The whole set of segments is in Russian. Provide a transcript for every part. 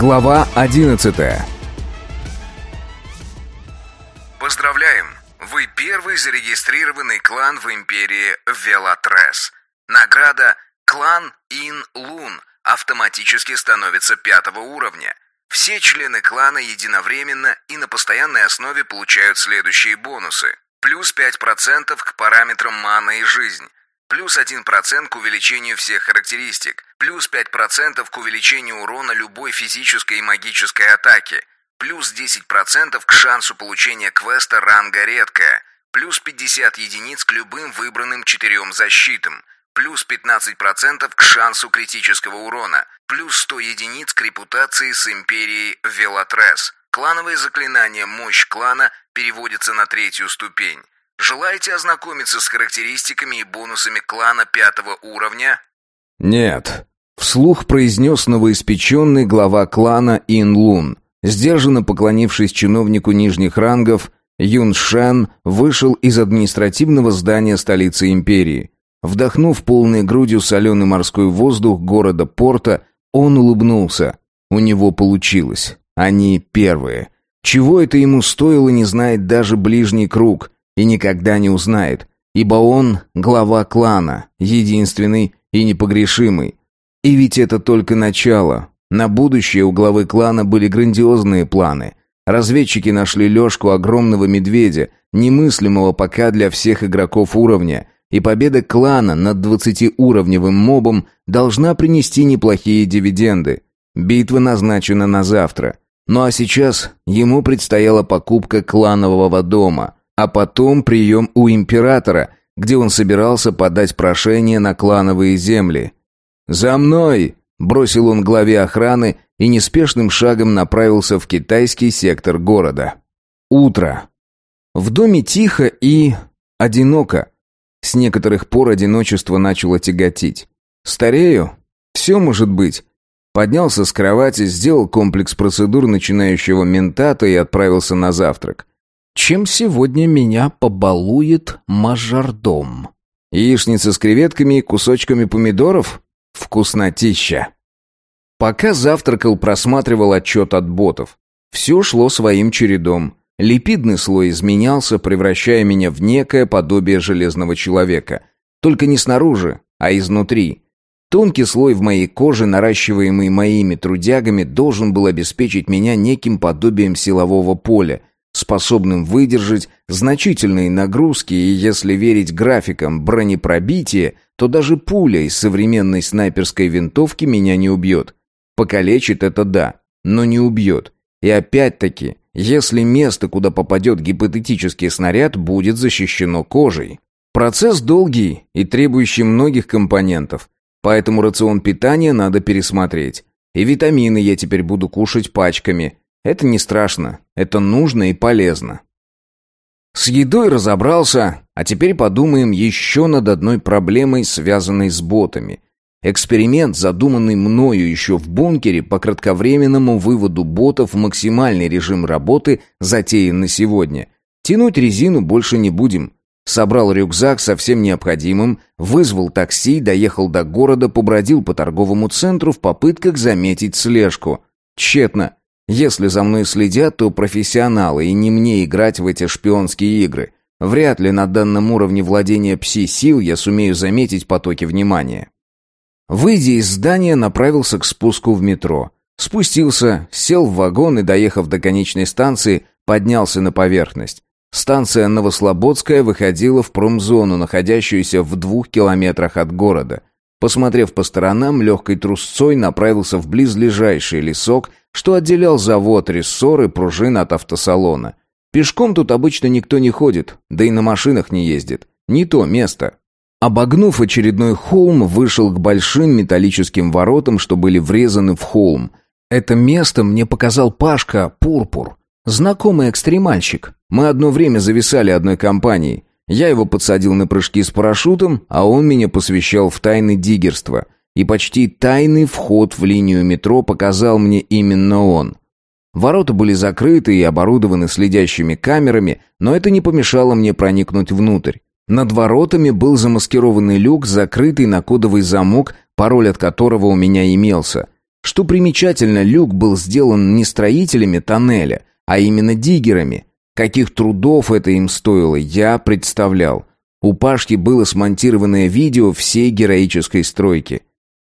Глава 11 Поздравляем! Вы первый зарегистрированный клан в империи Велатрес. Награда «Клан Ин Лун» автоматически становится пятого уровня. Все члены клана единовременно и на постоянной основе получают следующие бонусы. Плюс 5% к параметрам мана и жизнь. Плюс 1% к увеличению всех характеристик. Плюс 5% к увеличению урона любой физической и магической атаки. Плюс 10% к шансу получения квеста ранга редкая. Плюс 50 единиц к любым выбранным четырем защитам. Плюс 15% к шансу критического урона. Плюс 100 единиц к репутации с империей Велатрес. Клановое заклинание «Мощь клана» переводится на третью ступень. Желаете ознакомиться с характеристиками и бонусами клана пятого уровня? «Нет», — вслух произнес новоиспеченный глава клана Инлун. Сдержанно поклонившись чиновнику нижних рангов, Юн Шен вышел из административного здания столицы империи. Вдохнув полной грудью соленый морской воздух города Порта, он улыбнулся. У него получилось. Они первые. Чего это ему стоило, не знает даже ближний круг. И никогда не узнает. Ибо он глава клана, единственный и непогрешимый. И ведь это только начало. На будущее у главы клана были грандиозные планы. Разведчики нашли лёжку огромного медведя, немыслимого пока для всех игроков уровня, и победа клана над двадцатиуровневым мобом должна принести неплохие дивиденды. Битва назначена на завтра. Ну а сейчас ему предстояла покупка кланового дома, а потом прием у императора, где он собирался подать прошение на клановые земли. «За мной!» – бросил он главе охраны и неспешным шагом направился в китайский сектор города. Утро. В доме тихо и... одиноко. С некоторых пор одиночество начало тяготить. Старею? Все может быть. Поднялся с кровати, сделал комплекс процедур начинающего ментата и отправился на завтрак. Чем сегодня меня побалует мажордом? Яичница с креветками и кусочками помидоров? Вкуснотища. Пока завтракал, просматривал отчет от ботов. Все шло своим чередом. Липидный слой изменялся, превращая меня в некое подобие железного человека. Только не снаружи, а изнутри. Тонкий слой в моей коже, наращиваемый моими трудягами, должен был обеспечить меня неким подобием силового поля, способным выдержать значительные нагрузки, и если верить графикам бронепробития, то даже пуля из современной снайперской винтовки меня не убьет. Покалечит это да, но не убьет. И опять-таки, если место, куда попадет гипотетический снаряд, будет защищено кожей. Процесс долгий и требующий многих компонентов. Поэтому рацион питания надо пересмотреть. И витамины я теперь буду кушать пачками. Это не страшно, это нужно и полезно. С едой разобрался, а теперь подумаем еще над одной проблемой, связанной с ботами. Эксперимент, задуманный мною еще в бункере по кратковременному выводу ботов в максимальный режим работы, затеян на сегодня. Тянуть резину больше не будем. Собрал рюкзак со всем необходимым, вызвал такси, доехал до города, побродил по торговому центру в попытках заметить слежку. Тщетно. Если за мной следят, то профессионалы, и не мне играть в эти шпионские игры. Вряд ли на данном уровне владения пси-сил я сумею заметить потоки внимания. Выйдя из здания, направился к спуску в метро. Спустился, сел в вагон и, доехав до конечной станции, поднялся на поверхность. Станция Новослободская выходила в промзону, находящуюся в двух километрах от города. Посмотрев по сторонам, легкой трусцой направился в близлежащий лесок, что отделял завод, рессоры, пружин от автосалона. Пешком тут обычно никто не ходит, да и на машинах не ездит. Не то место. Обогнув очередной холм, вышел к большим металлическим воротам, что были врезаны в холм. Это место мне показал Пашка Пурпур. Знакомый экстремальщик. Мы одно время зависали одной компанией. Я его подсадил на прыжки с парашютом, а он меня посвящал в тайны диггерства. И почти тайный вход в линию метро показал мне именно он. Ворота были закрыты и оборудованы следящими камерами, но это не помешало мне проникнуть внутрь. Над воротами был замаскированный люк, закрытый на кодовый замок, пароль от которого у меня имелся. Что примечательно, люк был сделан не строителями тоннеля, а именно диггерами. Каких трудов это им стоило, я представлял. У Пашки было смонтированное видео всей героической стройки.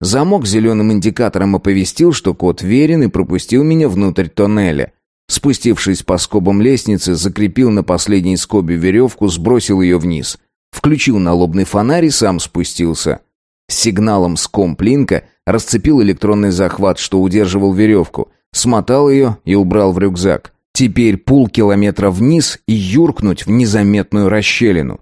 Замок зеленым индикатором оповестил, что код верен и пропустил меня внутрь тоннеля. Спустившись по скобам лестницы, закрепил на последней скобе веревку, сбросил ее вниз. Включил налобный фонарь и сам спустился. сигналом с комплинка расцепил электронный захват, что удерживал веревку, смотал ее и убрал в рюкзак. Теперь полкилометра вниз и юркнуть в незаметную расщелину.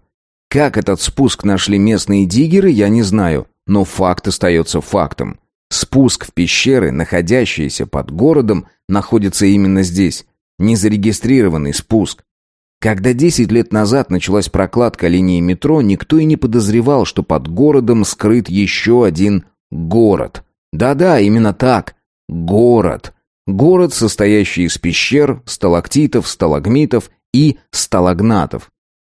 Как этот спуск нашли местные диггеры, я не знаю, но факт остается фактом. Спуск в пещеры, находящиеся под городом, находится именно здесь. Незарегистрированный спуск. Когда 10 лет назад началась прокладка линии метро, никто и не подозревал, что под городом скрыт еще один город. Да-да, именно так. Город. Город, состоящий из пещер, сталактитов, сталагмитов и сталагнатов.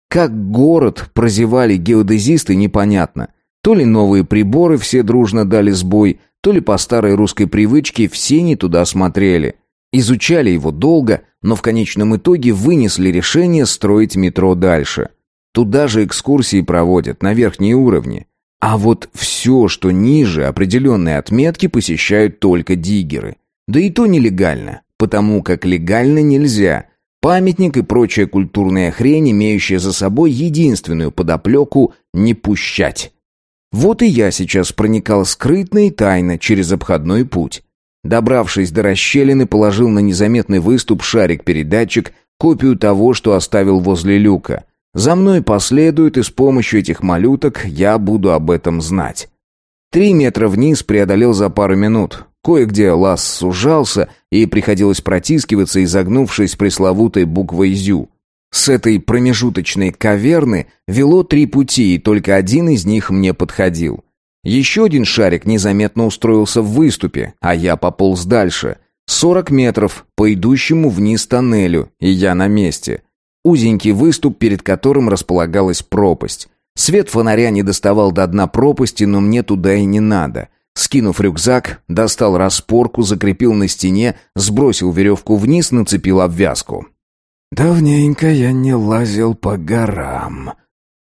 Как город прозевали геодезисты, непонятно. То ли новые приборы все дружно дали сбой, то ли по старой русской привычке все не туда смотрели. Изучали его долго, но в конечном итоге вынесли решение строить метро дальше. Туда же экскурсии проводят, на верхние уровни. А вот все, что ниже определенной отметки, посещают только диггеры. Да и то нелегально, потому как легально нельзя. Памятник и прочая культурная хрень, имеющая за собой единственную подоплеку «не пущать». Вот и я сейчас проникал скрытно и тайно через обходной путь. Добравшись до расщелины, положил на незаметный выступ шарик-передатчик, копию того, что оставил возле люка. За мной последуют, и с помощью этих малюток я буду об этом знать. Три метра вниз преодолел за пару минут. Кое-где лаз сужался, и приходилось протискиваться, изогнувшись пресловутой буквой «зю». С этой промежуточной каверны вело три пути, и только один из них мне подходил. Еще один шарик незаметно устроился в выступе, а я пополз дальше. Сорок метров по идущему вниз тоннелю, и я на месте. Узенький выступ, перед которым располагалась пропасть. Свет фонаря не доставал до дна пропасти, но мне туда и не надо. Скинув рюкзак, достал распорку, закрепил на стене, сбросил веревку вниз, нацепил обвязку. «Давненько я не лазил по горам».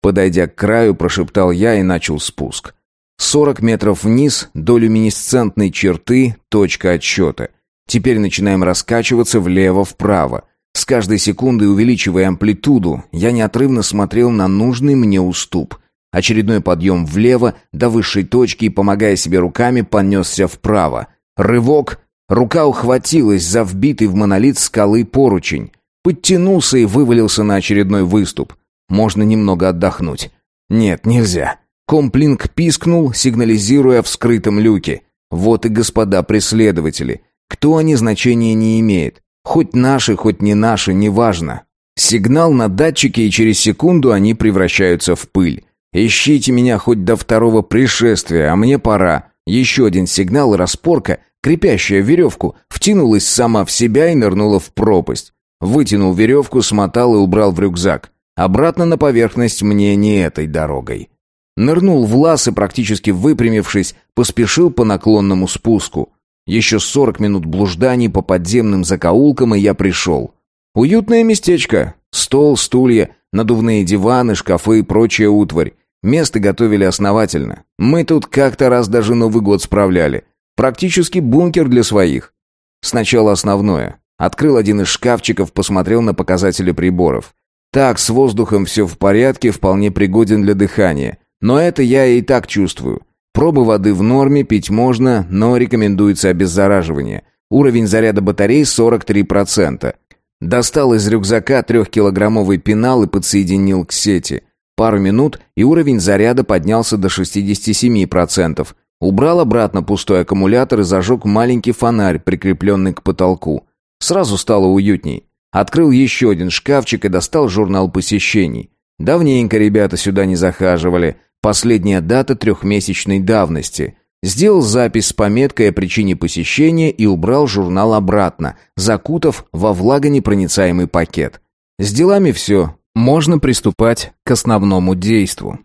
Подойдя к краю, прошептал я и начал спуск. Сорок метров вниз, до люминесцентной черты, точка отсчета. Теперь начинаем раскачиваться влево-вправо. С каждой секундой увеличивая амплитуду, я неотрывно смотрел на нужный мне уступ. Очередной подъем влево, до высшей точки и, помогая себе руками, понесся вправо. Рывок. Рука ухватилась за вбитый в монолит скалы поручень подтянулся и вывалился на очередной выступ. Можно немного отдохнуть. Нет, нельзя. Комплинг пискнул, сигнализируя в скрытом люке. Вот и господа преследователи. Кто они, значения не имеет. Хоть наши, хоть не наши, неважно. Сигнал на датчике, и через секунду они превращаются в пыль. Ищите меня хоть до второго пришествия, а мне пора. Еще один сигнал и распорка, крепящая веревку, втянулась сама в себя и нырнула в пропасть. Вытянул веревку, смотал и убрал в рюкзак. Обратно на поверхность мне не этой дорогой. Нырнул в лаз и, практически выпрямившись, поспешил по наклонному спуску. Еще сорок минут блужданий по подземным закоулкам, и я пришел. Уютное местечко. Стол, стулья, надувные диваны, шкафы и прочая утварь. Место готовили основательно. Мы тут как-то раз даже Новый год справляли. Практически бункер для своих. Сначала основное. Открыл один из шкафчиков, посмотрел на показатели приборов. Так, с воздухом все в порядке, вполне пригоден для дыхания. Но это я и так чувствую. Пробы воды в норме, пить можно, но рекомендуется обеззараживание. Уровень заряда батарей 43%. Достал из рюкзака трехкилограммовый пенал и подсоединил к сети. Пару минут, и уровень заряда поднялся до 67%. Убрал обратно пустой аккумулятор и зажег маленький фонарь, прикрепленный к потолку. Сразу стало уютней. Открыл еще один шкафчик и достал журнал посещений. Давненько ребята сюда не захаживали. Последняя дата трехмесячной давности. Сделал запись с пометкой о причине посещения и убрал журнал обратно, закутав во влагонепроницаемый пакет. С делами все. Можно приступать к основному действу.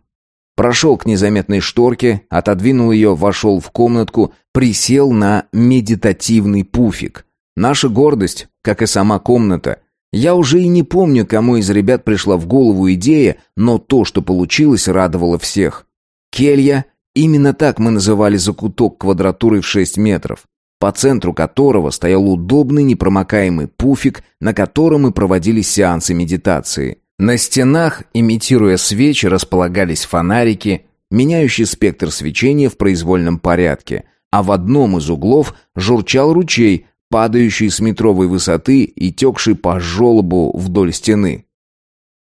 Прошел к незаметной шторке, отодвинул ее, вошел в комнатку, присел на медитативный пуфик. Наша гордость, как и сама комната. Я уже и не помню, кому из ребят пришла в голову идея, но то, что получилось, радовало всех. Келья, именно так мы называли закуток квадратурой в 6 метров, по центру которого стоял удобный непромокаемый пуфик, на котором мы проводили сеансы медитации. На стенах, имитируя свечи, располагались фонарики, меняющие спектр свечения в произвольном порядке, а в одном из углов журчал ручей, падающий с метровой высоты и текший по желобу вдоль стены.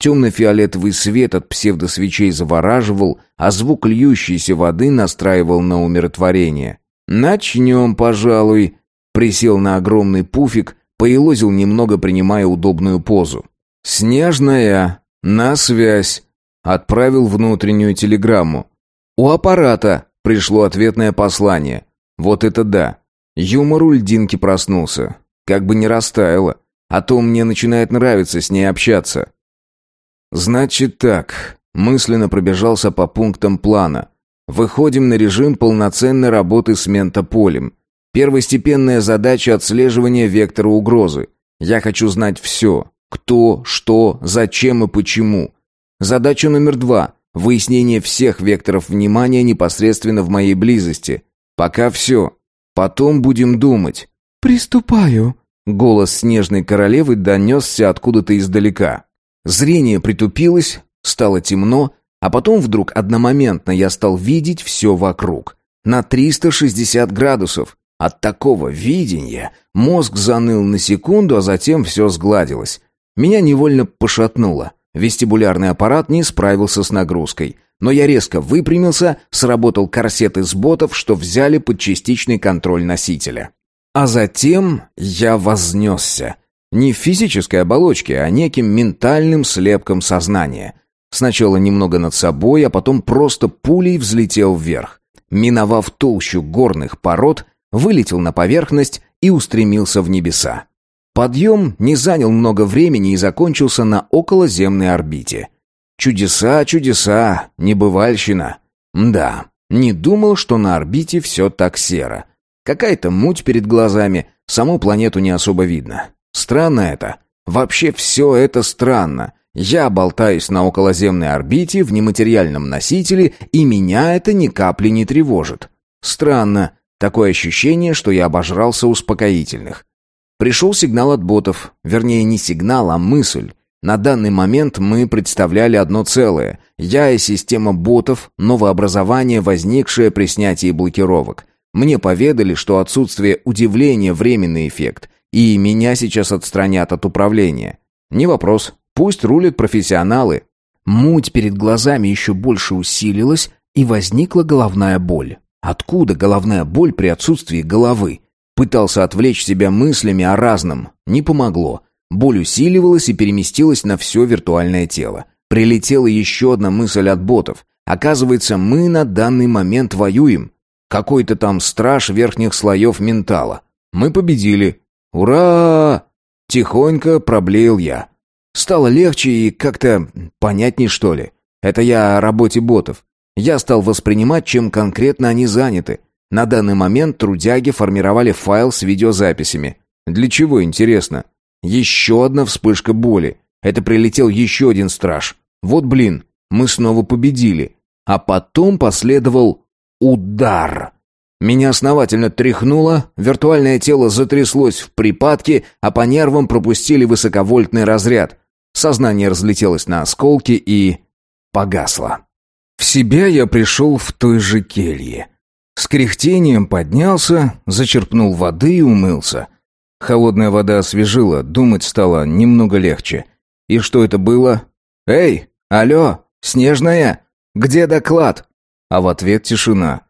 Темно-фиолетовый свет от псевдосвечей завораживал, а звук льющейся воды настраивал на умиротворение. «Начнем, пожалуй», — присел на огромный пуфик, поелозил немного, принимая удобную позу. «Снежная, на связь», — отправил внутреннюю телеграмму. У аппарата пришло ответное послание. Вот это да. Юмор у льдинки проснулся. Как бы не растаяло. А то мне начинает нравиться с ней общаться. Значит так. Мысленно пробежался по пунктам плана. Выходим на режим полноценной работы с ментополем. Первостепенная задача отслеживания вектора угрозы. Я хочу знать все. Кто, что, зачем и почему. Задача номер два. Выяснение всех векторов внимания непосредственно в моей близости. Пока все. Потом будем думать. «Приступаю». Голос снежной королевы донесся откуда-то издалека. Зрение притупилось, стало темно, а потом вдруг одномоментно я стал видеть все вокруг. На 360 градусов. От такого видения мозг заныл на секунду, а затем все сгладилось. Меня невольно пошатнуло. Вестибулярный аппарат не справился с нагрузкой. Но я резко выпрямился, сработал корсет из ботов, что взяли под частичный контроль носителя. А затем я вознесся. Не в физической оболочке, а неким ментальным слепком сознания. Сначала немного над собой, а потом просто пулей взлетел вверх. Миновав толщу горных пород, вылетел на поверхность и устремился в небеса. Подъем не занял много времени и закончился на околоземной орбите. Чудеса, чудеса, небывальщина. Да, не думал, что на орбите все так серо. Какая-то муть перед глазами, саму планету не особо видно. Странно это. Вообще все это странно. Я болтаюсь на околоземной орбите в нематериальном носителе, и меня это ни капли не тревожит. Странно. Такое ощущение, что я обожрался успокоительных. Пришел сигнал от ботов, вернее не сигнал, а мысль. На данный момент мы представляли одно целое. Я и система ботов, новообразование, возникшее при снятии блокировок. Мне поведали, что отсутствие удивления – временный эффект, и меня сейчас отстранят от управления. Не вопрос, пусть рулят профессионалы. Муть перед глазами еще больше усилилась, и возникла головная боль. Откуда головная боль при отсутствии головы? Пытался отвлечь себя мыслями о разном. Не помогло. Боль усиливалась и переместилась на все виртуальное тело. Прилетела еще одна мысль от ботов. Оказывается, мы на данный момент воюем. Какой-то там страж верхних слоев ментала. Мы победили. Ура! Тихонько проблеял я. Стало легче и как-то понятней, что ли. Это я о работе ботов. Я стал воспринимать, чем конкретно они заняты. На данный момент трудяги формировали файл с видеозаписями. Для чего, интересно? Еще одна вспышка боли. Это прилетел еще один страж. Вот блин, мы снова победили. А потом последовал удар. Меня основательно тряхнуло, виртуальное тело затряслось в припадке, а по нервам пропустили высоковольтный разряд. Сознание разлетелось на осколки и... погасло. В себя я пришел в той же келье. С кряхтением поднялся, зачерпнул воды и умылся. Холодная вода освежила, думать стало немного легче. И что это было? «Эй, алло, Снежная, где доклад?» А в ответ тишина.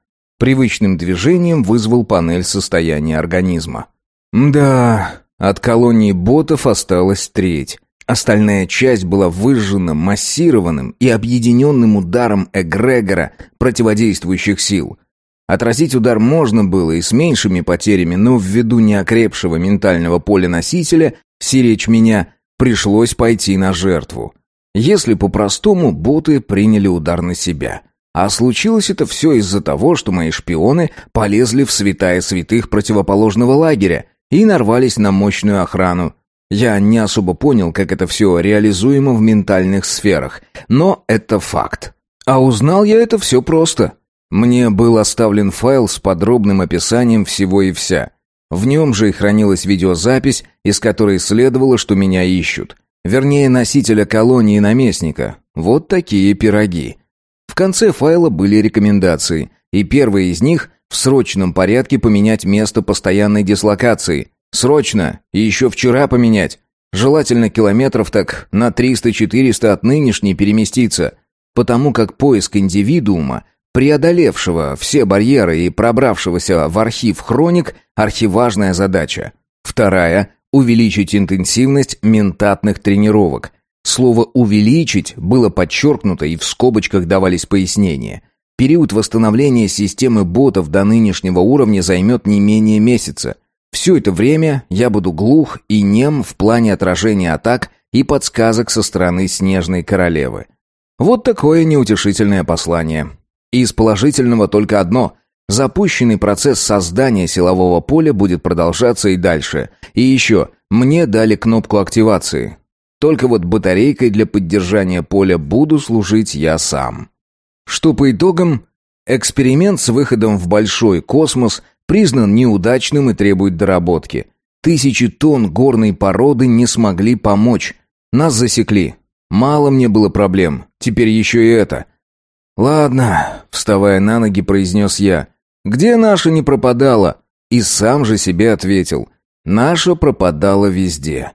Привычным движением вызвал панель состояния организма. Да, от колонии ботов осталась треть. Остальная часть была выжжена массированным и объединенным ударом эгрегора противодействующих сил. Отразить удар можно было и с меньшими потерями, но ввиду неокрепшего ментального поля носителя, сиречь меня, пришлось пойти на жертву. Если по-простому, боты приняли удар на себя. А случилось это все из-за того, что мои шпионы полезли в святая святых противоположного лагеря и нарвались на мощную охрану. Я не особо понял, как это все реализуемо в ментальных сферах, но это факт. А узнал я это все просто. Мне был оставлен файл с подробным описанием всего и вся. В нем же и хранилась видеозапись, из которой следовало, что меня ищут. Вернее, носителя колонии наместника. Вот такие пироги. В конце файла были рекомендации, и первая из них – в срочном порядке поменять место постоянной дислокации. Срочно, и еще вчера поменять. Желательно километров так на 300-400 от нынешней переместиться, потому как поиск индивидуума, преодолевшего все барьеры и пробравшегося в архив хроник – архиважная задача. Вторая – увеличить интенсивность ментатных тренировок – Слово «увеличить» было подчеркнуто и в скобочках давались пояснения. Период восстановления системы ботов до нынешнего уровня займет не менее месяца. Все это время я буду глух и нем в плане отражения атак и подсказок со стороны Снежной Королевы. Вот такое неутешительное послание. Из положительного только одно. Запущенный процесс создания силового поля будет продолжаться и дальше. И еще, мне дали кнопку активации. Только вот батарейкой для поддержания поля буду служить я сам. Что по итогам? Эксперимент с выходом в большой космос признан неудачным и требует доработки. Тысячи тонн горной породы не смогли помочь. Нас засекли. Мало мне было проблем. Теперь еще и это. «Ладно», — вставая на ноги, произнес я. «Где наша не пропадала?» И сам же себе ответил. «Наша пропадала везде».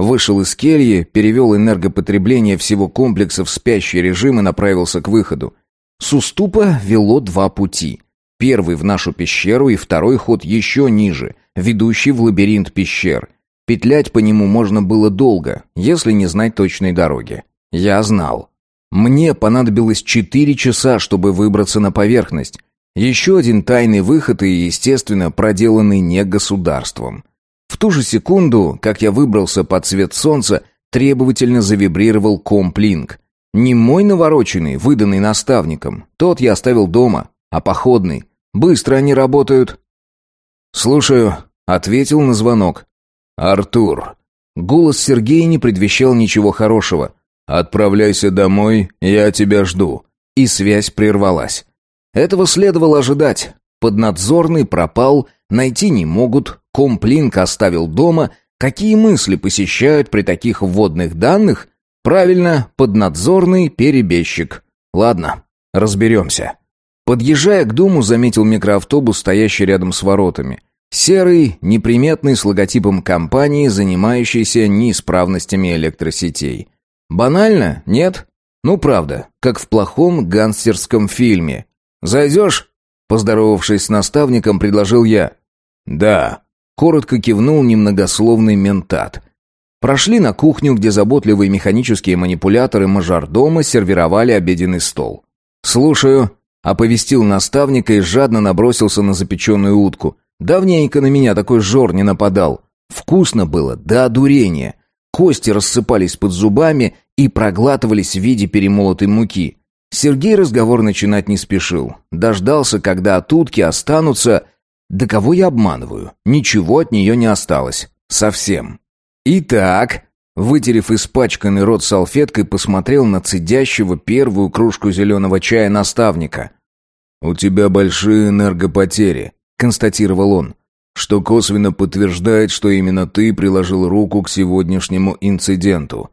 Вышел из кельи, перевел энергопотребление всего комплекса в спящий режим и направился к выходу. С уступа вело два пути. Первый в нашу пещеру и второй ход еще ниже, ведущий в лабиринт пещер. Петлять по нему можно было долго, если не знать точной дороги. Я знал. Мне понадобилось четыре часа, чтобы выбраться на поверхность. Еще один тайный выход и, естественно, проделанный не государством. В ту же секунду, как я выбрался под свет солнца, требовательно завибрировал комплинг. Не мой навороченный, выданный наставником. Тот я оставил дома, а походный. Быстро они работают. «Слушаю», — ответил на звонок. «Артур». Голос Сергея не предвещал ничего хорошего. «Отправляйся домой, я тебя жду». И связь прервалась. Этого следовало ожидать. Поднадзорный пропал, найти не могут, Комплинк оставил дома. Какие мысли посещают при таких вводных данных? Правильно, поднадзорный перебежчик. Ладно, разберемся. Подъезжая к дому, заметил микроавтобус, стоящий рядом с воротами. Серый, неприметный, с логотипом компании, занимающейся неисправностями электросетей. Банально? Нет? Ну, правда, как в плохом гангстерском фильме. «Зайдешь?» Поздоровавшись с наставником, предложил я. «Да», Коротко кивнул немногословный ментат. Прошли на кухню, где заботливые механические манипуляторы мажордома сервировали обеденный стол. «Слушаю», — оповестил наставника и жадно набросился на запеченную утку. Давненько на меня такой жор не нападал. Вкусно было, до одурения. Кости рассыпались под зубами и проглатывались в виде перемолотой муки. Сергей разговор начинать не спешил. Дождался, когда от утки останутся да кого я обманываю? Ничего от нее не осталось. Совсем. Итак, вытерев испачканный рот салфеткой, посмотрел на цедящего первую кружку зеленого чая наставника. «У тебя большие энергопотери», — констатировал он, что косвенно подтверждает, что именно ты приложил руку к сегодняшнему инциденту.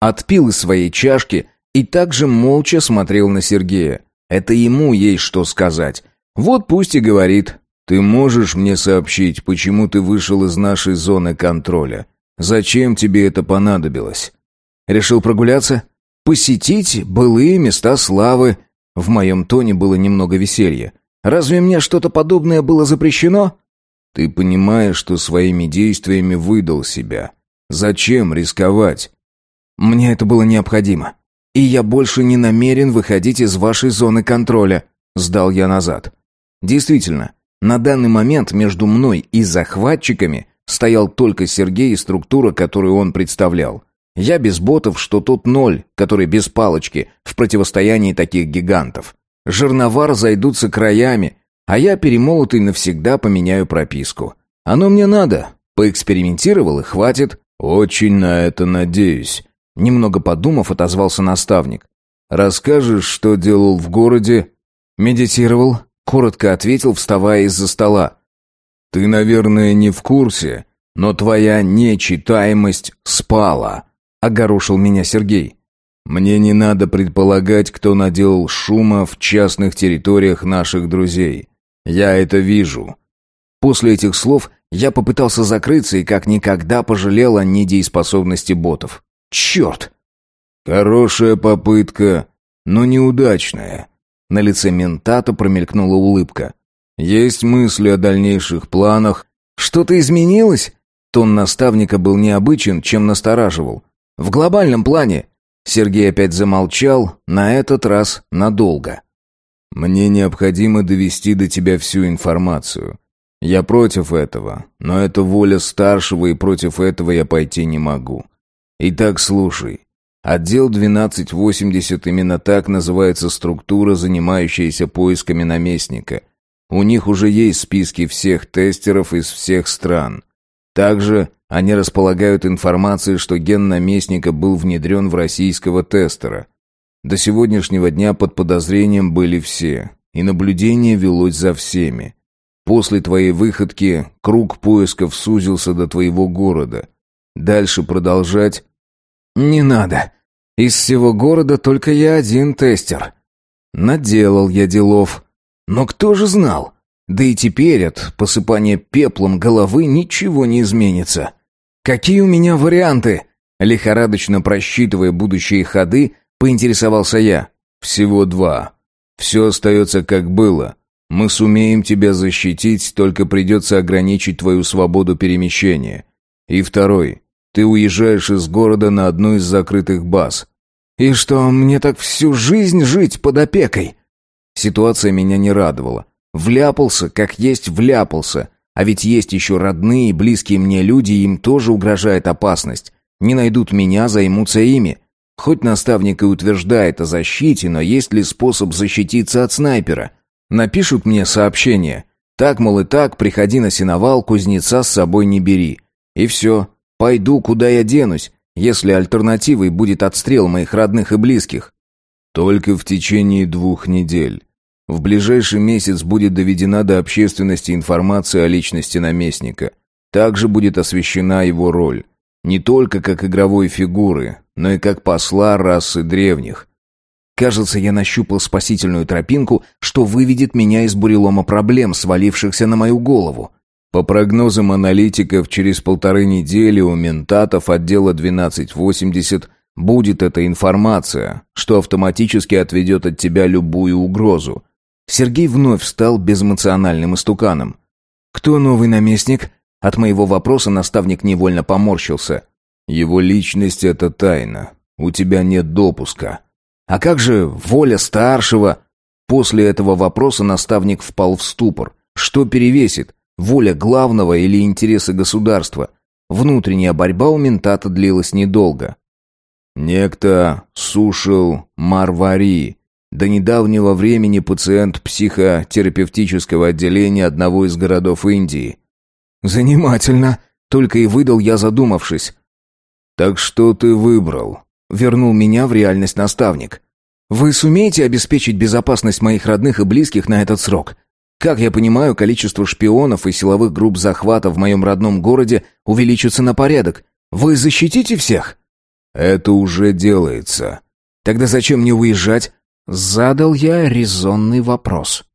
Отпил из своей чашки и также молча смотрел на Сергея. Это ему есть что сказать. Вот пусть и говорит, ты можешь мне сообщить, почему ты вышел из нашей зоны контроля? Зачем тебе это понадобилось? Решил прогуляться? Посетить былые места славы? В моем тоне было немного веселья. Разве мне что-то подобное было запрещено? Ты понимаешь, что своими действиями выдал себя. Зачем рисковать? Мне это было необходимо. И я больше не намерен выходить из вашей зоны контроля, сдал я назад. Действительно, на данный момент между мной и захватчиками стоял только Сергей и структура, которую он представлял. Я без ботов, что тот ноль, который без палочки, в противостоянии таких гигантов. Жернова разойдутся краями, а я перемолотый навсегда поменяю прописку. Оно мне надо. Поэкспериментировал и хватит. Очень на это надеюсь. Немного подумав, отозвался наставник. Расскажешь, что делал в городе? Медитировал, коротко ответил, вставая из-за стола. Ты, наверное, не в курсе, но твоя нечитаемость спала, огорошил меня Сергей. Мне не надо предполагать, кто наделал шума в частных территориях наших друзей. Я это вижу. После этих слов я попытался закрыться и как никогда пожалел о недееспособности ботов. Черт! Хорошая попытка, но неудачная. На лице ментата промелькнула улыбка. Есть мысли о дальнейших планах. Что-то изменилось? Тон наставника был необычен, чем настораживал. В глобальном плане Сергей опять замолчал, на этот раз надолго. «Мне необходимо довести до тебя всю информацию. Я против этого, но это воля старшего, и против этого я пойти не могу. Итак, слушай. Отдел 1280 именно так называется структура, занимающаяся поисками наместника. У них уже есть списки всех тестеров из всех стран. Также они располагают информацией, что ген наместника был внедрен в российского тестера. До сегодняшнего дня под подозрением были все, и наблюдение велось за всеми. После твоей выходки круг поисков сузился до твоего города. Дальше продолжать? Не надо. Из всего города только я один тестер. Наделал я делов. Но кто же знал? Да и теперь от посыпания пеплом головы ничего не изменится. «Какие у меня варианты?» Лихорадочно просчитывая будущие ходы, поинтересовался я. «Всего два. Все остается как было. Мы сумеем тебя защитить, только придется ограничить твою свободу перемещения. И второй. Ты уезжаешь из города на одну из закрытых баз». «И что, мне так всю жизнь жить под опекой?» Ситуация меня не радовала. Вляпался, как есть вляпался. А ведь есть еще родные и близкие мне люди, им тоже угрожает опасность. Не найдут меня, займутся ими. Хоть наставник и утверждает о защите, но есть ли способ защититься от снайпера? Напишут мне сообщение. Так, мол, и так, приходи на сеновал, кузнеца с собой не бери. И все. Пойду, куда я денусь, если альтернативой будет отстрел моих родных и близких. Только в течение двух недель. В ближайший месяц будет доведена до общественности информация о личности наместника. Также будет освещена его роль. Не только как игровой фигуры, но и как посла расы древних. Кажется, я нащупал спасительную тропинку, что выведет меня из бурелома проблем, свалившихся на мою голову. По прогнозам аналитиков, через полторы недели у ментатов отдела 1280 будет эта информация, что автоматически отведет от тебя любую угрозу. Сергей вновь стал безэмоциональным истуканом. «Кто новый наместник?» От моего вопроса наставник невольно поморщился. «Его личность — это тайна. У тебя нет допуска». «А как же воля старшего?» После этого вопроса наставник впал в ступор. Что перевесит? Воля главного или интересы государства? Внутренняя борьба у ментата длилась недолго. Некто Сушил Марвари до недавнего времени пациент психотерапевтического отделения одного из городов Индии. «Занимательно», — только и выдал я, задумавшись. «Так что ты выбрал?» — вернул меня в реальность наставник. «Вы сумеете обеспечить безопасность моих родных и близких на этот срок? Как я понимаю, количество шпионов и силовых групп захвата в моем родном городе увеличится на порядок. Вы защитите всех?» «Это уже делается». «Тогда зачем мне уезжать? Задал я резонный вопрос.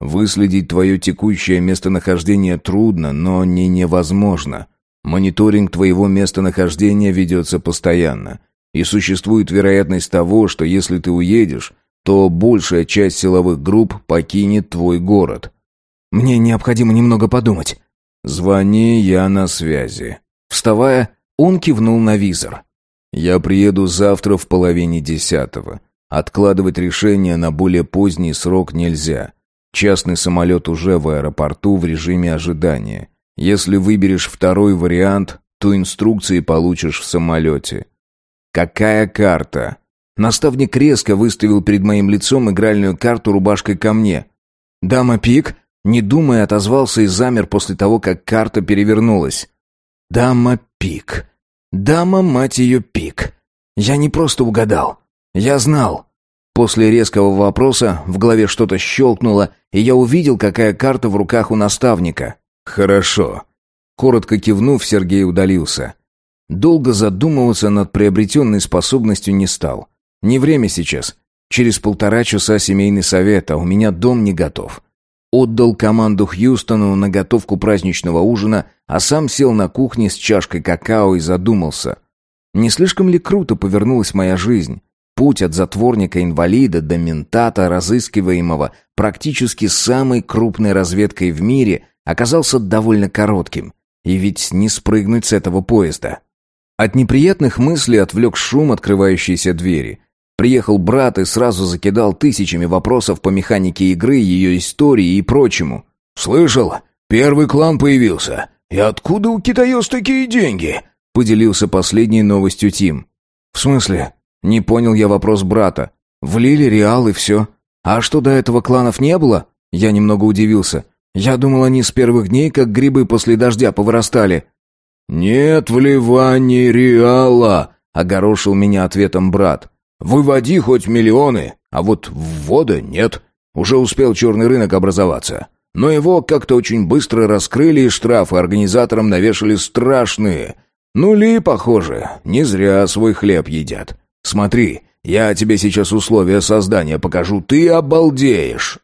Выследить твое текущее местонахождение трудно, но не невозможно. Мониторинг твоего местонахождения ведется постоянно. И существует вероятность того, что если ты уедешь, то большая часть силовых групп покинет твой город. Мне необходимо немного подумать. Звони, я на связи. Вставая, он кивнул на визор. Я приеду завтра в половине десятого. Откладывать решение на более поздний срок нельзя. Частный самолет уже в аэропорту в режиме ожидания. Если выберешь второй вариант, то инструкции получишь в самолете. Какая карта? Наставник резко выставил перед моим лицом игральную карту рубашкой ко мне. «Дама пик?» Не думая, отозвался и замер после того, как карта перевернулась. «Дама пик. Дама, мать ее, пик. Я не просто угадал. Я знал». После резкого вопроса в голове что-то щелкнуло, и я увидел, какая карта в руках у наставника. «Хорошо». Коротко кивнув, Сергей удалился. Долго задумываться над приобретенной способностью не стал. Не время сейчас. Через полтора часа семейный совет, а у меня дом не готов. Отдал команду Хьюстону на готовку праздничного ужина, а сам сел на кухне с чашкой какао и задумался. Не слишком ли круто повернулась моя жизнь? Путь от затворника-инвалида до ментата, разыскиваемого практически самой крупной разведкой в мире, оказался довольно коротким. И ведь не спрыгнуть с этого поезда. От неприятных мыслей отвлек шум открывающейся двери. Приехал брат и сразу закидал тысячами вопросов по механике игры, ее истории и прочему. «Слышал? Первый клан появился. И откуда у китаёс такие деньги?» Поделился последней новостью Тим. «В смысле?» Не понял я вопрос брата. «Влили реал и все. А что до этого кланов не было?» Я немного удивился. Я думал, они с первых дней, как грибы после дождя, повырастали. «Нет вливания реала», — огорошил меня ответом брат. «Выводи хоть миллионы, а вот ввода нет. Уже успел черный рынок образоваться. Но его как-то очень быстро раскрыли и штрафы организаторам навешали страшные. Нули, похоже, не зря свой хлеб едят. Смотри, я тебе сейчас условия создания покажу, ты обалдеешь».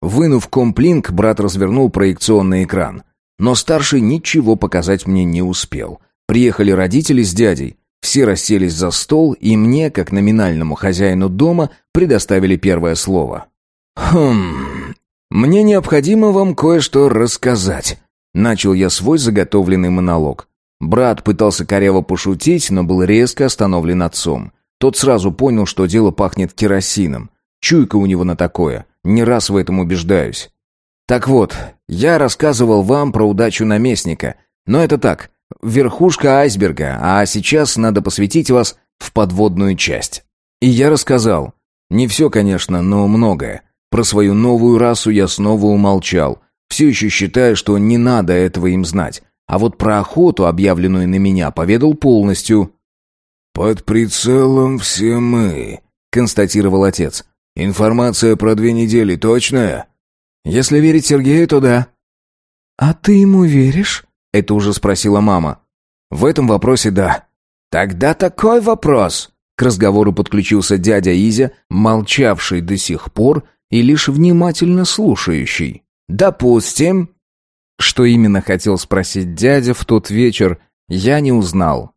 Вынув комплинк, брат развернул проекционный экран. Но старший ничего показать мне не успел. Приехали родители с дядей. Все расселись за стол, и мне, как номинальному хозяину дома, предоставили первое слово. «Хм... Мне необходимо вам кое-что рассказать». Начал я свой заготовленный монолог. Брат пытался коряво пошутить, но был резко остановлен отцом. Тот сразу понял, что дело пахнет керосином. Чуйка у него на такое. Не раз в этом убеждаюсь. Так вот, я рассказывал вам про удачу наместника, но это так, верхушка айсберга, а сейчас надо посвятить вас в подводную часть. И я рассказал. Не все, конечно, но многое. Про свою новую расу я снова умолчал. Все еще считаю, что не надо этого им знать. А вот про охоту, объявленную на меня, поведал полностью. «Под прицелом все мы», — констатировал отец. «Информация про две недели точная?» Если верить Сергею, то да. А ты ему веришь? Это уже спросила мама. В этом вопросе да. Тогда такой вопрос. К разговору подключился дядя Изя, молчавший до сих пор и лишь внимательно слушающий. Допустим, что именно хотел спросить дядя в тот вечер, я не узнал.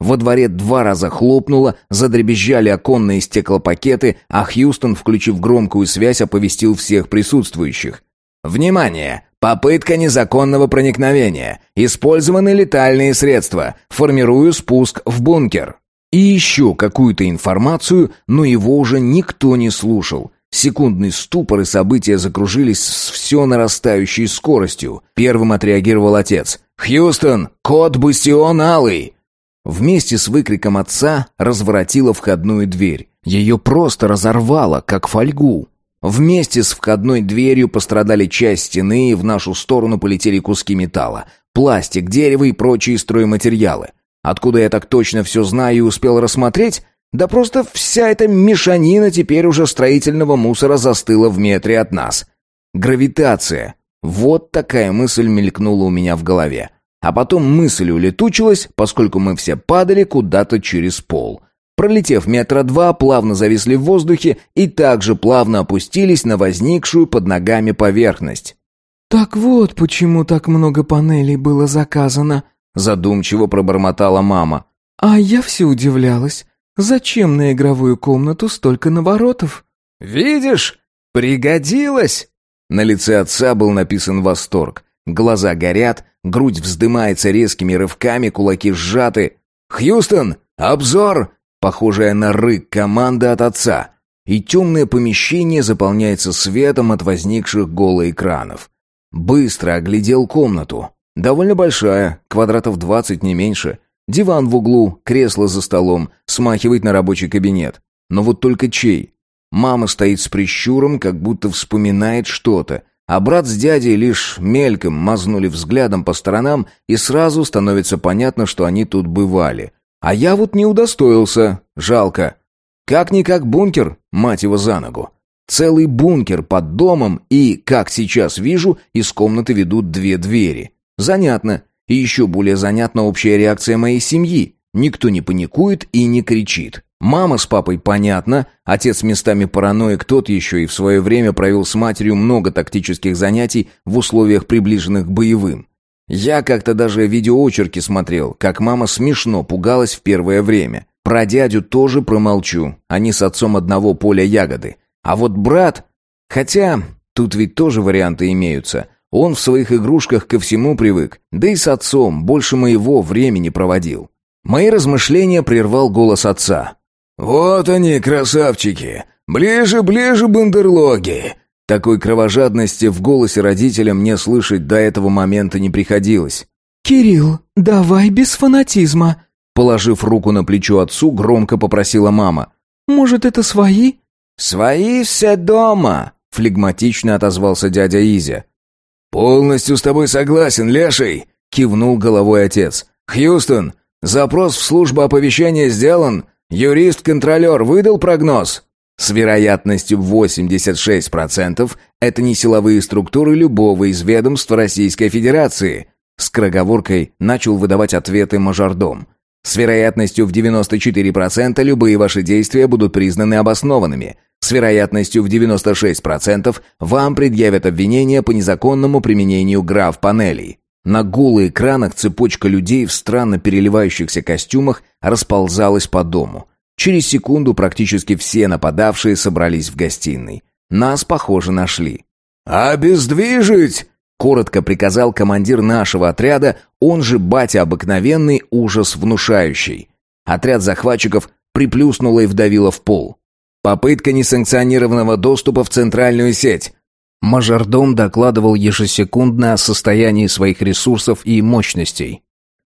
Во дворе два раза хлопнуло, задребезжали оконные стеклопакеты, а Хьюстон, включив громкую связь, оповестил всех присутствующих. «Внимание! Попытка незаконного проникновения. Использованы летальные средства. Формирую спуск в бункер». И еще какую-то информацию, но его уже никто не слушал. Секундный ступор и события закружились с все нарастающей скоростью. Первым отреагировал отец. «Хьюстон, код Бастион Алый!» Вместе с выкриком отца разворотила входную дверь. Ее просто разорвало, как фольгу. Вместе с входной дверью пострадали часть стены, и в нашу сторону полетели куски металла, пластик, дерево и прочие стройматериалы. Откуда я так точно все знаю и успел рассмотреть? Да просто вся эта мешанина теперь уже строительного мусора застыла в метре от нас. Гравитация. Вот такая мысль мелькнула у меня в голове. А потом мысль улетучилась, поскольку мы все падали куда-то через пол. Пролетев метра два, плавно зависли в воздухе и также плавно опустились на возникшую под ногами поверхность. «Так вот, почему так много панелей было заказано», задумчиво пробормотала мама. «А я все удивлялась. Зачем на игровую комнату столько наворотов?» «Видишь? Пригодилось!» На лице отца был написан восторг. Глаза горят, грудь вздымается резкими рывками, кулаки сжаты. «Хьюстон! Обзор!» Похожая на рык команда от отца. И темное помещение заполняется светом от возникших голоэкранов. Быстро оглядел комнату. Довольно большая, квадратов двадцать не меньше. Диван в углу, кресло за столом, смахивает на рабочий кабинет. Но вот только чей? Мама стоит с прищуром, как будто вспоминает что-то, а брат с дядей лишь мельком мазнули взглядом по сторонам, и сразу становится понятно, что они тут бывали. А я вот не удостоился, жалко. Как-никак бункер, мать его за ногу. Целый бункер под домом, и, как сейчас вижу, из комнаты ведут две двери. Занятно. И еще более занятна общая реакция моей семьи. Никто не паникует и не кричит. Мама с папой понятно, отец местами параноик, тот еще и в свое время провел с матерью много тактических занятий в условиях приближенных к боевым. Я как-то даже видеоочерки смотрел, как мама смешно пугалась в первое время. Про дядю тоже промолчу, они с отцом одного поля ягоды. А вот брат... Хотя, тут ведь тоже варианты имеются. Он в своих игрушках ко всему привык, да и с отцом больше моего времени проводил. Мои размышления прервал голос отца. «Вот они, красавчики! Ближе, ближе, бандерлоги!» Такой кровожадности в голосе родителя мне слышать до этого момента не приходилось. «Кирилл, давай без фанатизма!» Положив руку на плечо отцу, громко попросила мама. «Может, это свои?» «Свои все дома!» — флегматично отозвался дядя Изя. «Полностью с тобой согласен, Леший!» — кивнул головой отец. «Хьюстон, запрос в службу оповещения сделан. Юрист-контролер выдал прогноз? С вероятностью 86% это не силовые структуры любого из ведомств Российской Федерации. С скороговоркой начал выдавать ответы мажордом. С вероятностью в 94% любые ваши действия будут признаны обоснованными. С вероятностью в 96% вам предъявят обвинение по незаконному применению граф-панелей. На гулоэкранах цепочка людей в странно переливающихся костюмах расползалась по дому. Через секунду практически все нападавшие собрались в гостиной. Нас, похоже, нашли. «Обездвижить!» — коротко приказал командир нашего отряда, он же батя обыкновенный, ужас внушающий. Отряд захватчиков приплюснуло и вдавило в пол. Попытка несанкционированного доступа в центральную сеть. Мажордом докладывал ежесекундно о состоянии своих ресурсов и мощностей.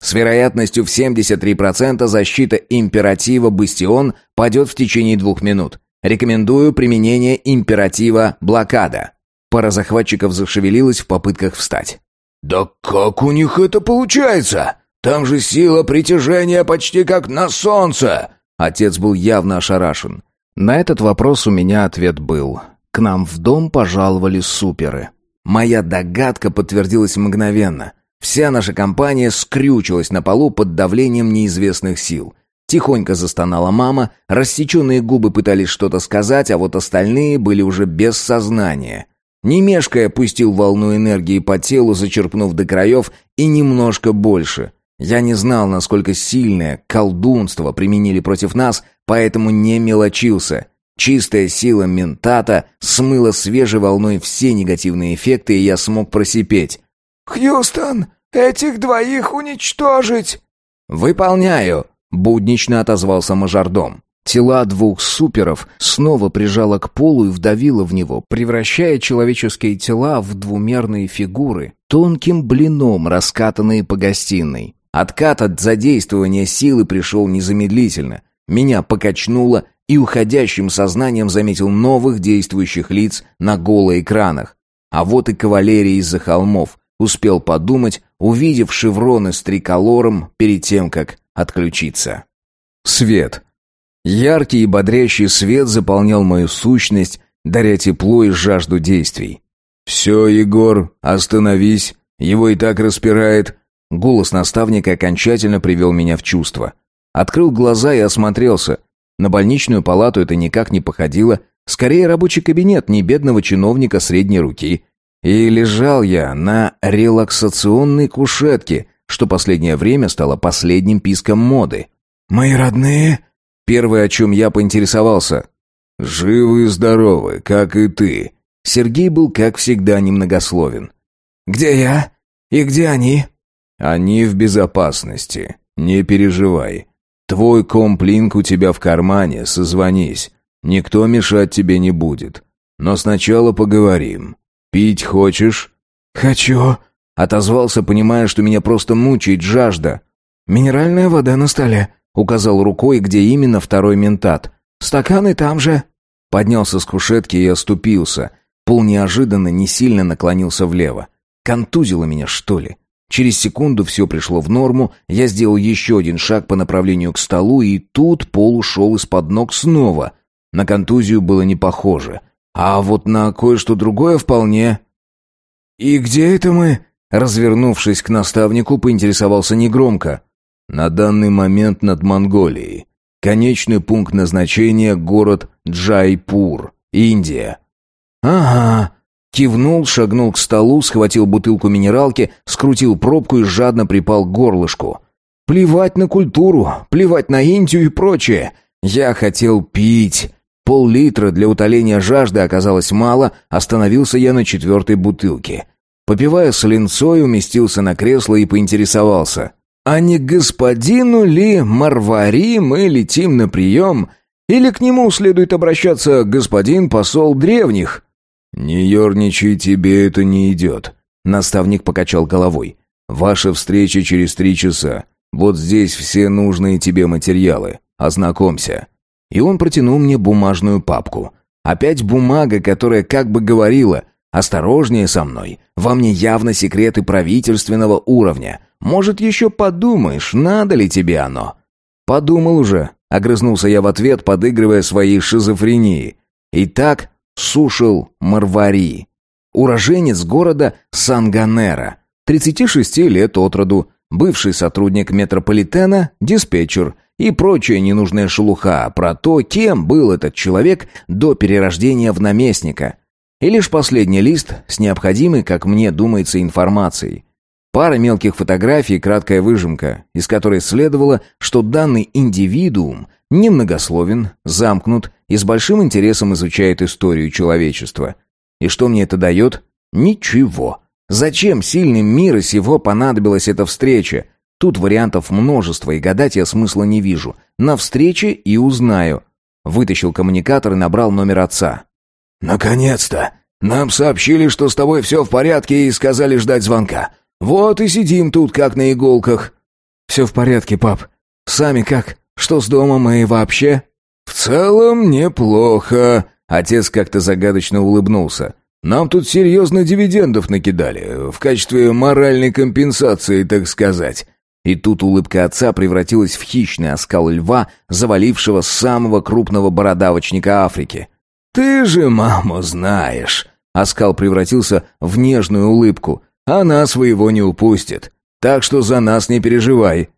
С вероятностью в 73% защита императива «Бастион» падет в течение двух минут. Рекомендую применение императива «Блокада». Пара захватчиков зашевелилась в попытках встать. «Да как у них это получается? Там же сила притяжения почти как на солнце!» Отец был явно ошарашен. На этот вопрос у меня ответ был. К нам в дом пожаловали суперы. Моя догадка подтвердилась мгновенно. Вся наша компания скрючилась на полу под давлением неизвестных сил. Тихонько застонала мама, рассеченные губы пытались что-то сказать, а вот остальные были уже без сознания. Не мешкая, пустил волну энергии по телу, зачерпнув до краев и немножко больше. Я не знал, насколько сильное колдунство применили против нас, поэтому не мелочился. Чистая сила ментата смыла свежей волной все негативные эффекты, и я смог просипеть. «Хьюстон, этих двоих уничтожить!» «Выполняю!» — буднично отозвался мажордом. Тела двух суперов снова прижало к полу и вдавило в него, превращая человеческие тела в двумерные фигуры, тонким блином раскатанные по гостиной. Откат от задействования силы пришел незамедлительно. Меня покачнуло, и уходящим сознанием заметил новых действующих лиц на голоэкранах. А вот и кавалерия из-за холмов. Успел подумать, увидев шевроны с триколором перед тем, как отключиться. Свет. Яркий и бодрящий свет заполнял мою сущность, даря тепло и жажду действий. «Все, Егор, остановись, его и так распирает». Голос наставника окончательно привел меня в чувство. Открыл глаза и осмотрелся. На больничную палату это никак не походило. Скорее рабочий кабинет не бедного чиновника средней руки. И лежал я на релаксационной кушетке, что последнее время стало последним писком моды. «Мои родные?» Первое, о чем я поинтересовался. «Живы и здоровы, как и ты». Сергей был, как всегда, немногословен. «Где я? И где они?» «Они в безопасности. Не переживай. Твой комплинк у тебя в кармане, созвонись. Никто мешать тебе не будет. Но сначала поговорим. Пить хочешь?» «Хочу», — отозвался, понимая, что меня просто мучает жажда. «Минеральная вода на столе», — указал рукой, где именно второй ментат. Стаканы там же». Поднялся с кушетки и оступился. Пол неожиданно не сильно наклонился влево. Контузило меня, что ли? Через секунду все пришло в норму, я сделал еще один шаг по направлению к столу, и тут пол ушел из-под ног снова. На контузию было не похоже. А вот на кое-что другое вполне. «И где это мы?» Развернувшись к наставнику, поинтересовался негромко. «На данный момент над Монголией. Конечный пункт назначения — город Джайпур, Индия». «Ага», Кивнул, шагнул к столу, схватил бутылку минералки, скрутил пробку и жадно припал к горлышку. Плевать на культуру, плевать на Индию и прочее. Я хотел пить. Пол-литра для утоления жажды оказалось мало, остановился я на четвертой бутылке. Попивая с линцой, уместился на кресло и поинтересовался. «А не господину ли Марвари мы летим на прием? Или к нему следует обращаться господин посол древних?» «Не ерничай, тебе это не идет», — наставник покачал головой. «Ваша встреча через три часа. Вот здесь все нужные тебе материалы. Ознакомься». И он протянул мне бумажную папку. Опять бумага, которая как бы говорила «Осторожнее со мной, во мне явно секреты правительственного уровня. Может, еще подумаешь, надо ли тебе оно?» «Подумал уже», — огрызнулся я в ответ, подыгрывая своей шизофрении. «Итак, Сушил Марвари. Уроженец города Санганера. 36 лет от роду. Бывший сотрудник метрополитена, диспетчер и прочая ненужная шелуха про то, кем был этот человек до перерождения в наместника. И лишь последний лист с необходимой, как мне думается, информацией. Пара мелких фотографий и краткая выжимка, из которой следовало, что данный индивидуум немногословен, замкнут и с большим интересом изучает историю человечества. И что мне это дает? Ничего. Зачем сильным мира сего понадобилась эта встреча? Тут вариантов множество, и гадать я смысла не вижу. На встрече и узнаю. Вытащил коммуникатор и набрал номер отца. «Наконец-то! Нам сообщили, что с тобой все в порядке и сказали ждать звонка. Вот и сидим тут, как на иголках». «Все в порядке, пап. Сами как? Что с домом и вообще?» «В целом неплохо», — отец как-то загадочно улыбнулся. «Нам тут серьезно дивидендов накидали, в качестве моральной компенсации, так сказать». И тут улыбка отца превратилась в хищный оскал льва, завалившего самого крупного бородавочника Африки. «Ты же маму знаешь!» Оскал превратился в нежную улыбку. «Она своего не упустит. Так что за нас не переживай».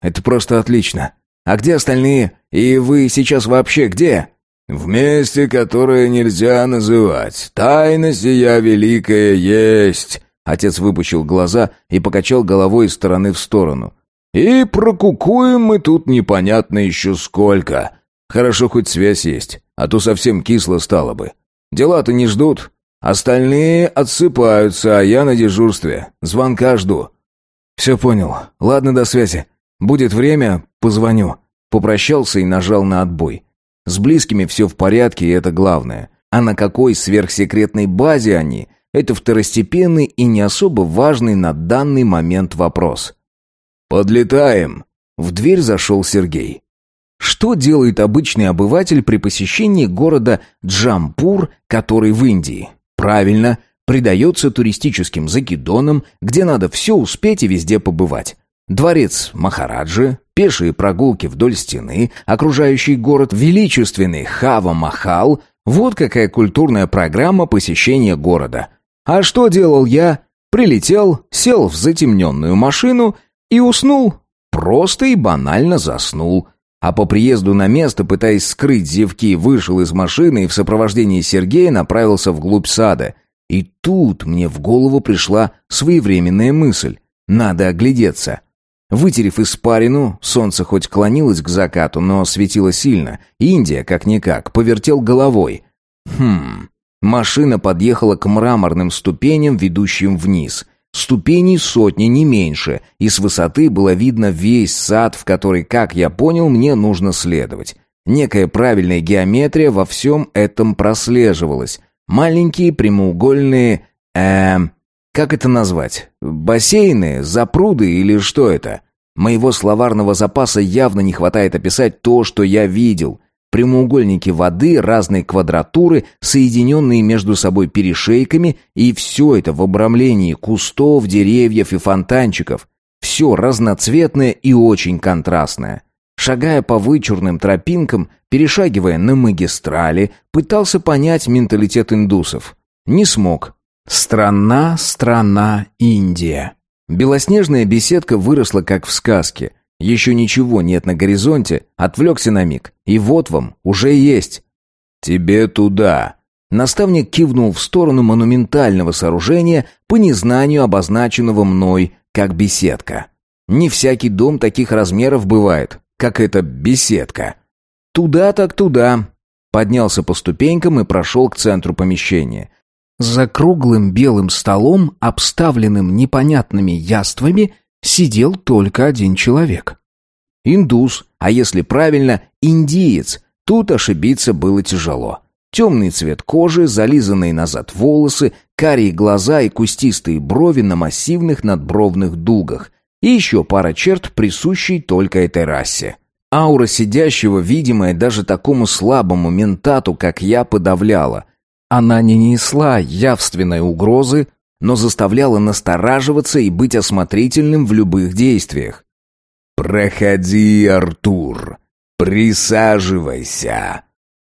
«Это просто отлично. А где остальные? И вы сейчас вообще где?» «В месте, которое нельзя называть. Тайна сия великая есть!» Отец выпучил глаза и покачал головой из стороны в сторону. «И прокукуем мы тут непонятно еще сколько. Хорошо, хоть связь есть, а то совсем кисло стало бы. Дела-то не ждут. Остальные отсыпаются, а я на дежурстве. Звонка жду». «Все понял. Ладно, до связи. Будет время, позвоню». Попрощался и нажал на отбой. С близкими все в порядке, и это главное. А на какой сверхсекретной базе они – это второстепенный и не особо важный на данный момент вопрос. «Подлетаем!» В дверь зашел Сергей. Что делает обычный обыватель при посещении города Джампур, который в Индии? Правильно, предается туристическим закидонам, где надо все успеть и везде побывать. Дворец Махараджи, пешие прогулки вдоль стены, окружающий город величественный Хава-Махал – вот какая культурная программа посещения города. А что делал я? Прилетел, сел в затемненную машину и уснул. Просто и банально заснул. А по приезду на место, пытаясь скрыть зевки, вышел из машины и в сопровождении Сергея направился вглубь сада. И тут мне в голову пришла своевременная мысль. Надо оглядеться. Вытерев испарину, солнце хоть клонилось к закату, но светило сильно. Индия, как-никак, повертел головой. Хм... Машина подъехала к мраморным ступеням, ведущим вниз. Ступеней сотни, не меньше, и с высоты было видно весь сад, в который, как я понял, мне нужно следовать. Некая правильная геометрия во всем этом прослеживалась. Маленькие прямоугольные... Эм... Как это назвать? Бассейны, запруды или что это? Моего словарного запаса явно не хватает описать то, что я видел. прямоугольники воды разной квадратуры, соединенные между собой перешейками, и все это в обрамлении кустов, деревьев и фонтанчиков. Все разноцветное и очень контрастное. Шагая по вычурным тропинкам, перешагивая на магистрали, пытался понять менталитет индусов. Не смог. Страна, страна, Индия. Белоснежная беседка выросла как в сказке. Еще ничего нет на горизонте, отвлекся на миг. И вот вам, уже есть. «Тебе туда». Наставник кивнул в сторону монументального сооружения, по незнанию обозначенного мной как беседка. Не всякий дом таких размеров бывает, как эта беседка. Туда так туда. Поднялся по ступенькам и прошел к центру помещения. За круглым белым столом, обставленным непонятными яствами, сидел только один человек. Индус, а если правильно, индиец. Тут ошибиться было тяжело. Темный цвет кожи, зализанные назад волосы, карие глаза и кустистые брови на массивных надбровных дугах. И еще пара черт, присущей только этой расе. Аура сидящего, видимая даже такому слабому ментату, как я, подавляла. Она не несла явственной угрозы, но заставляла настораживаться и быть осмотрительным в любых действиях. «Проходи, Артур, присаживайся»,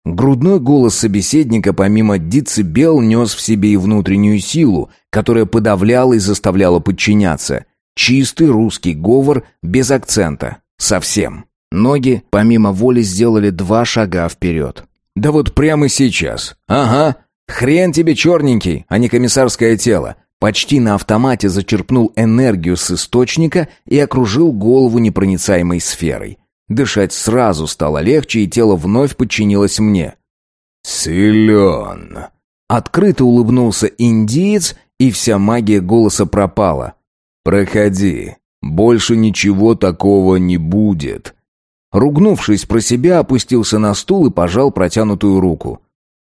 Грудной голос собеседника помимо децибел нес в себе и внутреннюю силу, которая подавляла и заставляла подчиняться. Чистый русский говор без акцента. Совсем. Ноги помимо воли сделали два шага вперед. «Да вот прямо сейчас. Ага. Хрен тебе черненький, а не комиссарское тело». Почти на автомате зачерпнул энергию с источника и окружил голову непроницаемой сферой. Дышать сразу стало легче, и тело вновь подчинилось мне. «Силен!» Открыто улыбнулся индиец, и вся магия голоса пропала. «Проходи. Больше ничего такого не будет». Ругнувшись про себя, опустился на стул и пожал протянутую руку.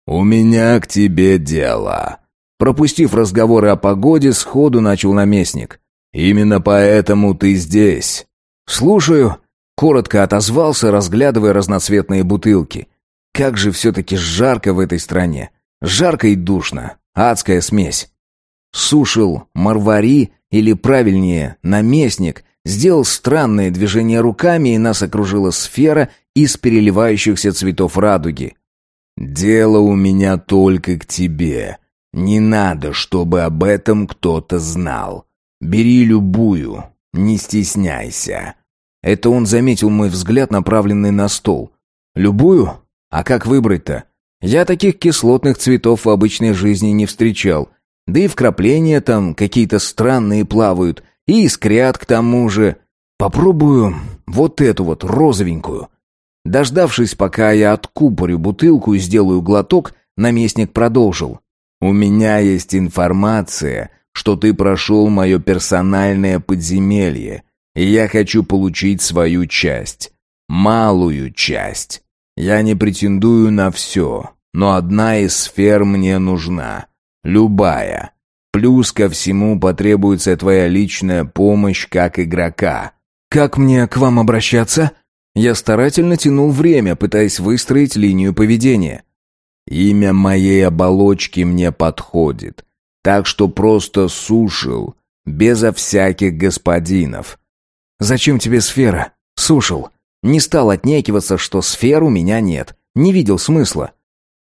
«У меня к тебе дело». Пропустив разговоры о погоде, сходу начал наместник. «Именно поэтому ты здесь». «Слушаю», Коротко отозвался, разглядывая разноцветные бутылки. Как же все-таки жарко в этой стране. Жарко и душно. Адская смесь. Сушил Марвари, или правильнее, наместник, сделал странное движение руками, и нас окружила сфера из переливающихся цветов радуги. «Дело у меня только к тебе. Не надо, чтобы об этом кто-то знал. Бери любую, не стесняйся. Это он заметил мой взгляд, направленный на стол. «Любую? А как выбрать-то? Я таких кислотных цветов в обычной жизни не встречал. Да и вкрапления там какие-то странные плавают. И искрят к тому же. Попробую вот эту вот розовенькую». Дождавшись, пока я откупорю бутылку и сделаю глоток, наместник продолжил. «У меня есть информация, что ты прошел мое персональное подземелье» И я хочу получить свою часть. Малую часть. Я не претендую на все, но одна из сфер мне нужна. Любая. Плюс ко всему потребуется твоя личная помощь как игрока. Как мне к вам обращаться? Я старательно тянул время, пытаясь выстроить линию поведения. Имя моей оболочки мне подходит. Так что просто сушил, безо всяких господинов. «Зачем тебе сфера?» «Сушил. Не стал отнекиваться, что сфер у меня нет. Не видел смысла.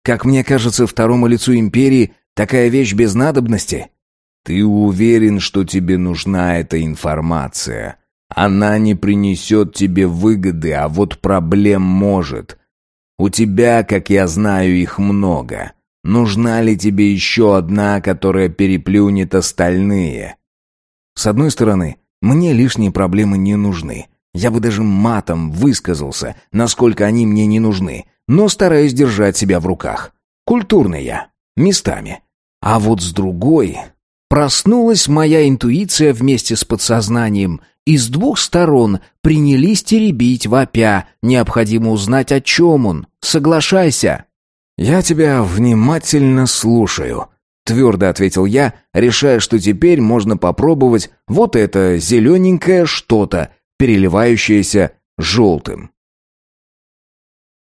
Как мне кажется, второму лицу империи такая вещь без надобности». «Ты уверен, что тебе нужна эта информация? Она не принесет тебе выгоды, а вот проблем может. У тебя, как я знаю, их много. Нужна ли тебе еще одна, которая переплюнет остальные?» С одной стороны, мне лишние проблемы не нужны. Я бы даже матом высказался, насколько они мне не нужны, но стараюсь держать себя в руках. Культурный я, местами. А вот с другой... Проснулась моя интуиция вместе с подсознанием, и с двух сторон принялись теребить вопя. Необходимо узнать, о чем он. Соглашайся. «Я тебя внимательно слушаю», Твердо ответил я, решая, что теперь можно попробовать вот это зелененькое что-то, переливающееся желтым.